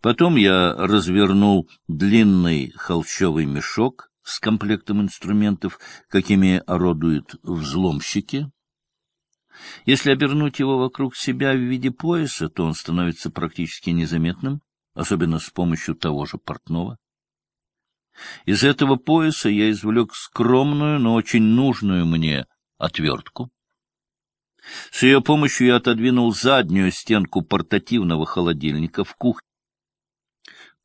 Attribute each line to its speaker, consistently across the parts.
Speaker 1: Потом я развернул длинный холщовый мешок с комплектом инструментов, какими орудуют взломщики. Если обернуть его вокруг себя в виде пояса, то он становится практически незаметным, особенно с помощью того же портного. Из этого пояса я извлек скромную, но очень нужную мне отвертку. С ее помощью я отодвинул заднюю стенку портативного холодильника в кухне.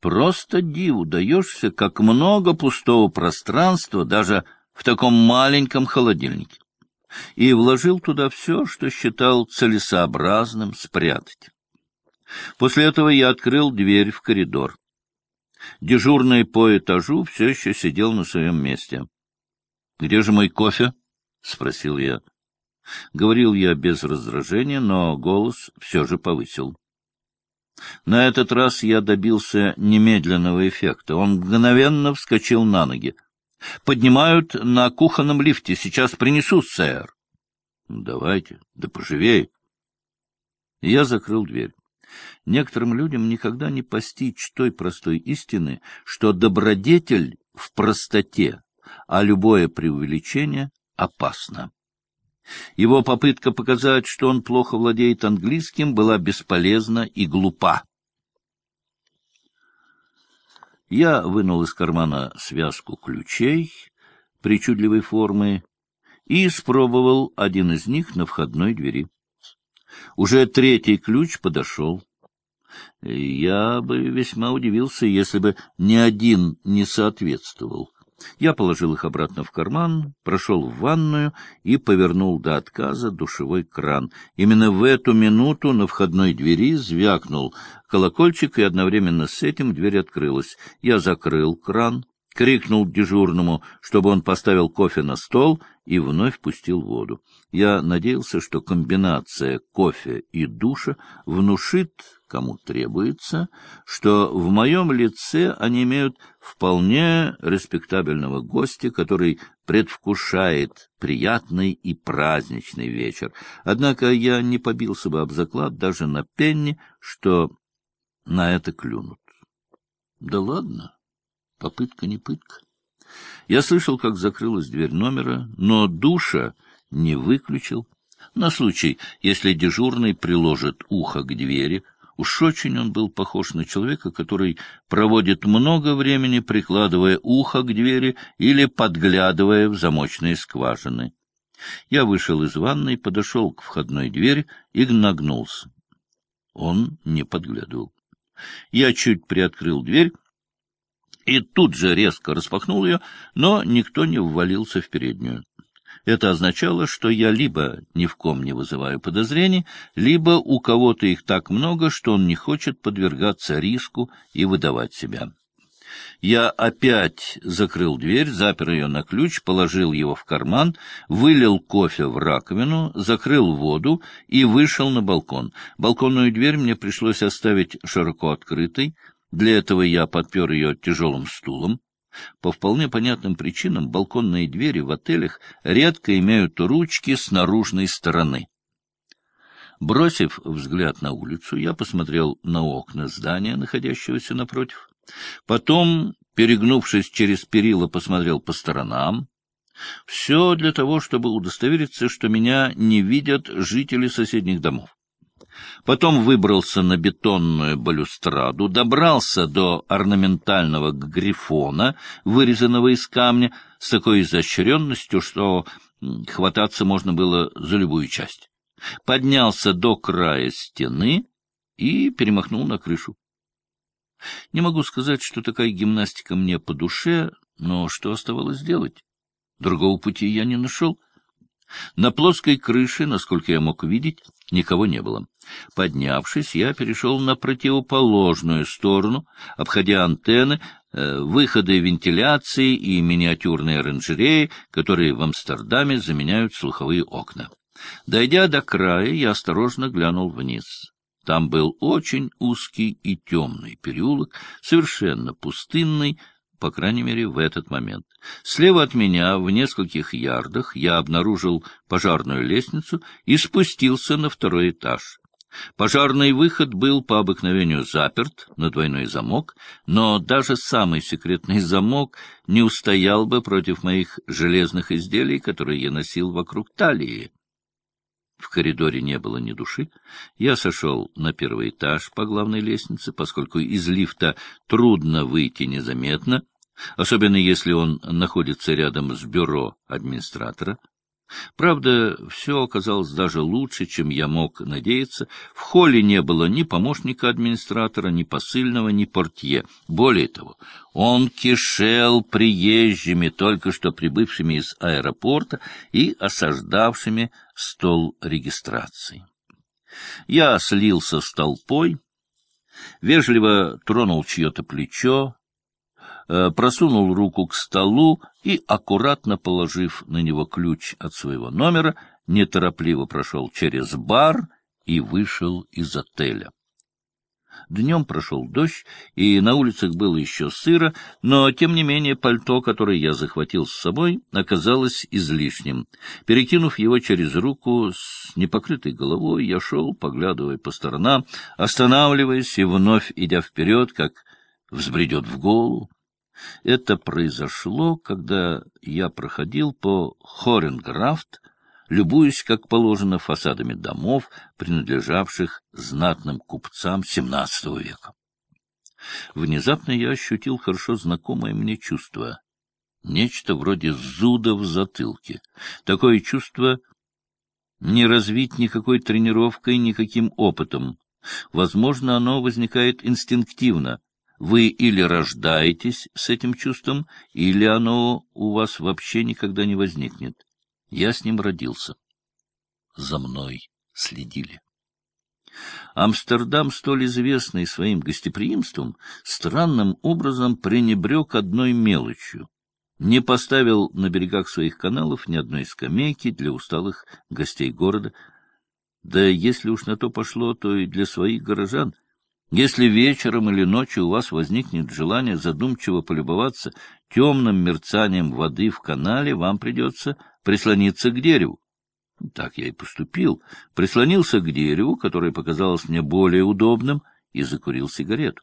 Speaker 1: Просто диву даешься, как много пустого пространства даже в таком маленьком холодильнике. И вложил туда все, что считал целесообразным спрятать. После этого я открыл дверь в коридор. Дежурный по этажу все еще сидел на своем месте. — Где же мой кофе? — спросил я. Говорил я без раздражения, но голос все же повысил. На этот раз я добился немедленного эффекта. Он мгновенно вскочил на ноги. — Поднимают на кухонном лифте. Сейчас принесу, сэр. — Давайте, да поживее. Я закрыл дверь. Некоторым людям никогда не постичь той простой истины, что добродетель в простоте, а любое преувеличение опасно. Его попытка показать, что он плохо владеет английским, была бесполезна и глупа. Я вынул из кармана связку ключей причудливой формы и испробовал один из них на входной двери. Уже третий ключ подошел. Я бы весьма удивился, если бы ни один не соответствовал. Я положил их обратно в карман, прошел в ванную и повернул до отказа душевой кран. Именно в эту минуту на входной двери звякнул колокольчик, и одновременно с этим дверь открылась. Я закрыл кран, крикнул дежурному, чтобы он поставил кофе на стол, и вновь пустил воду. Я надеялся, что комбинация кофе и душа внушит кому требуется, что в моем лице они имеют вполне респектабельного гостя, который предвкушает приятный и праздничный вечер. Однако я не побился бы об заклад даже на пенни, что на это клюнут. Да ладно, попытка не пытка. Я слышал, как закрылась дверь номера, но душа не выключил. На случай, если дежурный приложит ухо к двери, Уж очень он был похож на человека, который проводит много времени, прикладывая ухо к двери или подглядывая в замочные скважины. Я вышел из ванной, подошел к входной двери и нагнулся. Он не подглядывал. Я чуть приоткрыл дверь и тут же резко распахнул ее, но никто не ввалился в переднюю. Это означало, что я либо ни в ком не вызываю подозрений, либо у кого-то их так много, что он не хочет подвергаться риску и выдавать себя. Я опять закрыл дверь, запер ее на ключ, положил его в карман, вылил кофе в раковину, закрыл воду и вышел на балкон. Балконную дверь мне пришлось оставить широко открытой. Для этого я подпер ее тяжелым стулом. По вполне понятным причинам балконные двери в отелях редко имеют ручки с наружной стороны. Бросив взгляд на улицу, я посмотрел на окна здания, находящегося напротив. Потом, перегнувшись через перила, посмотрел по сторонам. Все для того, чтобы удостовериться, что меня не видят жители соседних домов. Потом выбрался на бетонную балюстраду, добрался до орнаментального грифона, вырезанного из камня, с такой изощренностью, что хвататься можно было за любую часть. Поднялся до края стены и перемахнул на крышу. Не могу сказать, что такая гимнастика мне по душе, но что оставалось делать? Другого пути я не нашел. На плоской крыше, насколько я мог видеть, никого не было. Поднявшись, я перешел на противоположную сторону, обходя антенны, э, выходы вентиляции и миниатюрные оранжереи, которые в Амстердаме заменяют слуховые окна. Дойдя до края, я осторожно глянул вниз. Там был очень узкий и темный переулок, совершенно пустынный, по крайней мере, в этот момент. Слева от меня, в нескольких ярдах, я обнаружил пожарную лестницу и спустился на второй этаж. Пожарный выход был по обыкновению заперт на двойной замок, но даже самый секретный замок не устоял бы против моих железных изделий, которые я носил вокруг талии. В коридоре не было ни души. Я сошел на первый этаж по главной лестнице, поскольку из лифта трудно выйти незаметно, особенно если он находится рядом с бюро администратора. Правда, все оказалось даже лучше, чем я мог надеяться. В холле не было ни помощника администратора, ни посыльного, ни портье. Более того, он кишел приезжими, только что прибывшими из аэропорта и осаждавшими стол регистрации. Я слился с толпой, вежливо тронул чье-то плечо, просунул руку к столу и, аккуратно положив на него ключ от своего номера, неторопливо прошел через бар и вышел из отеля. Днем прошел дождь, и на улицах было еще сыро, но, тем не менее, пальто, которое я захватил с собой, оказалось излишним. Перекинув его через руку с непокрытой головой, я шел, поглядывая по сторонам, останавливаясь и вновь идя вперед, как взбредет в голову. Это произошло, когда я проходил по Хоренграфт, любуясь, как положено, фасадами домов, принадлежавших знатным купцам XVII века. Внезапно я ощутил хорошо знакомое мне чувство. Нечто вроде зуда в затылке. Такое чувство не развить никакой тренировкой, никаким опытом. Возможно, оно возникает инстинктивно, вы или рождаетесь с этим чувством, или оно у вас вообще никогда не возникнет. Я с ним родился. За мной следили. Амстердам, столь известный своим гостеприимством, странным образом пренебрег одной мелочью. Не поставил на берегах своих каналов ни одной скамейки для усталых гостей города. Да если уж на то пошло, то и для своих горожан — если вечером или ночью у вас возникнет желание задумчиво полюбоваться темным мерцанием воды в канале, вам придется прислониться к дереву. Так я и поступил. Прислонился к дереву, которое показалось мне более удобным, и закурил сигарету.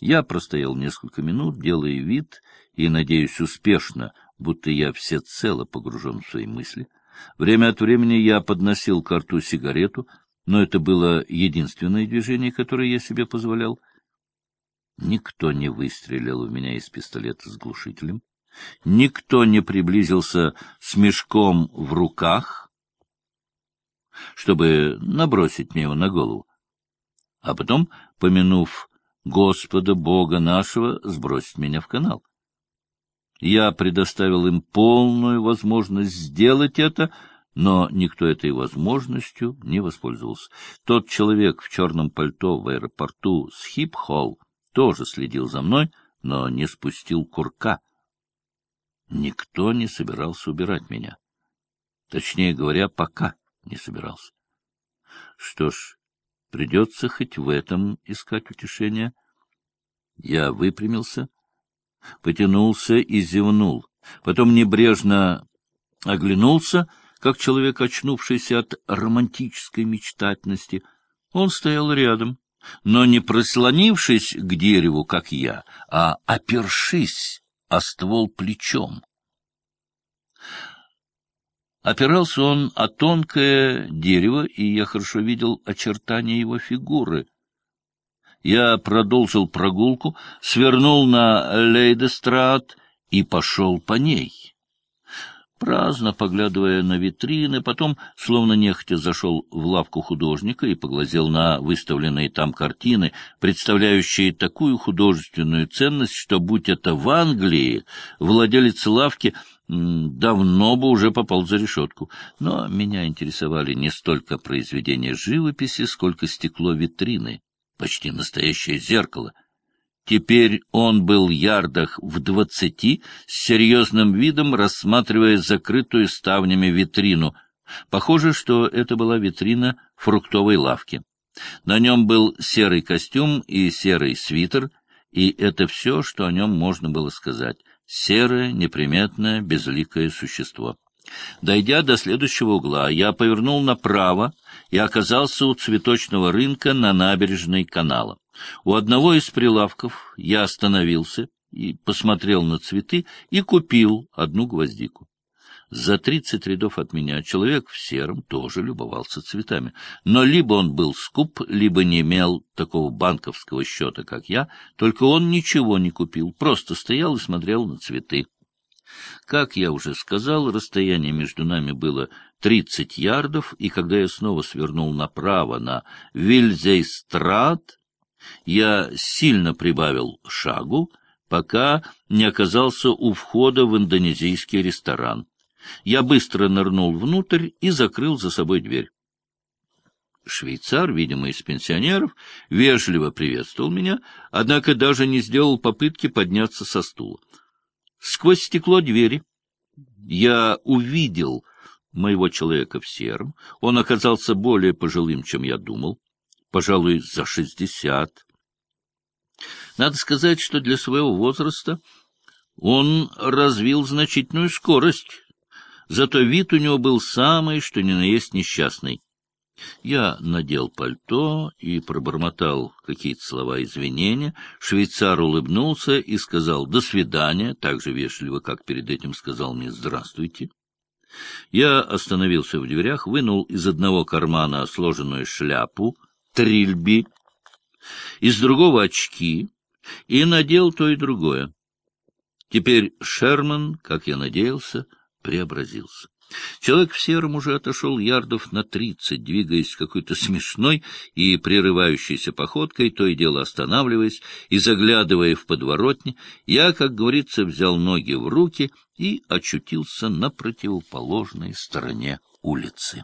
Speaker 1: Я простоял несколько минут, делая вид, и, надеюсь, успешно, будто я всецело погружен в свои мысли. Время от времени я подносил к рту сигарету, но это было единственное движение, которое я себе позволял. Никто не выстрелил в меня из пистолета с глушителем. Никто не приблизился с мешком в руках, чтобы набросить мне его на голову. А потом, помянув Господа Бога нашего, сбросить меня в канал. Я предоставил им полную возможность сделать это — но никто этой возможностью не воспользовался. Тот человек в черном пальто в аэропорту с Хип-Холл тоже следил за мной, но не спустил курка. Никто не собирался убирать меня. Точнее говоря, пока не собирался. Что ж, придется хоть в этом искать утешение. Я выпрямился, потянулся и зевнул. Потом небрежно оглянулся — как человек, очнувшийся от романтической мечтательности. Он стоял рядом, но не прослонившись к дереву, как я, а опершись о ствол плечом. Опирался он о тонкое дерево, и я хорошо видел очертания его фигуры. Я продолжил прогулку, свернул на Лейдестрат и пошел по ней праздно поглядывая на витрины, потом, словно нехотя, зашел в лавку художника и поглазел на выставленные там картины, представляющие такую художественную ценность, что, будь это в Англии, владелец лавки давно бы уже попал за решетку. Но меня интересовали не столько произведения живописи, сколько стекло витрины, почти настоящее зеркало — Теперь он был ярдах в двадцати, с серьезным видом рассматривая закрытую ставнями витрину. Похоже, что это была витрина фруктовой лавки. На нем был серый костюм и серый свитер, и это все, что о нем можно было сказать. Серое, неприметное, безликое существо. Дойдя до следующего угла, я повернул направо и оказался у цветочного рынка на набережной канала. У одного из прилавков я остановился и посмотрел на цветы и купил одну гвоздику. За тридцать рядов от меня человек в сером тоже любовался цветами. Но либо он был скуп, либо не имел такого банковского счета, как я, только он ничего не купил, просто стоял и смотрел на цветы. Как я уже сказал, расстояние между нами было тридцать ярдов, и когда я снова свернул направо на Вильзейстрат, я сильно прибавил шагу, пока не оказался у входа в индонезийский ресторан. Я быстро нырнул внутрь и закрыл за собой дверь. Швейцар, видимо, из пенсионеров, вежливо приветствовал меня, однако даже не сделал попытки подняться со стула. Сквозь стекло двери я увидел моего человека в сером. Он оказался более пожилым, чем я думал, пожалуй, за шестьдесят. Надо сказать, что для своего возраста он развил значительную скорость Зато вид у него был самый, что ни на есть несчастный. Я надел пальто и пробормотал какие-то слова извинения. Швейцар улыбнулся и сказал «до свидания», так же вежливо, как перед этим сказал мне «здравствуйте». Я остановился в дверях, вынул из одного кармана сложенную шляпу, трильби, из другого очки и надел то и другое. Теперь Шерман, как я надеялся, преобразился. Человек в сером уже отошел ярдов на тридцать, двигаясь какой-то смешной и прерывающейся походкой, то и дело останавливаясь и заглядывая в подворотни, я, как говорится, взял ноги в руки и очутился на противоположной стороне улицы.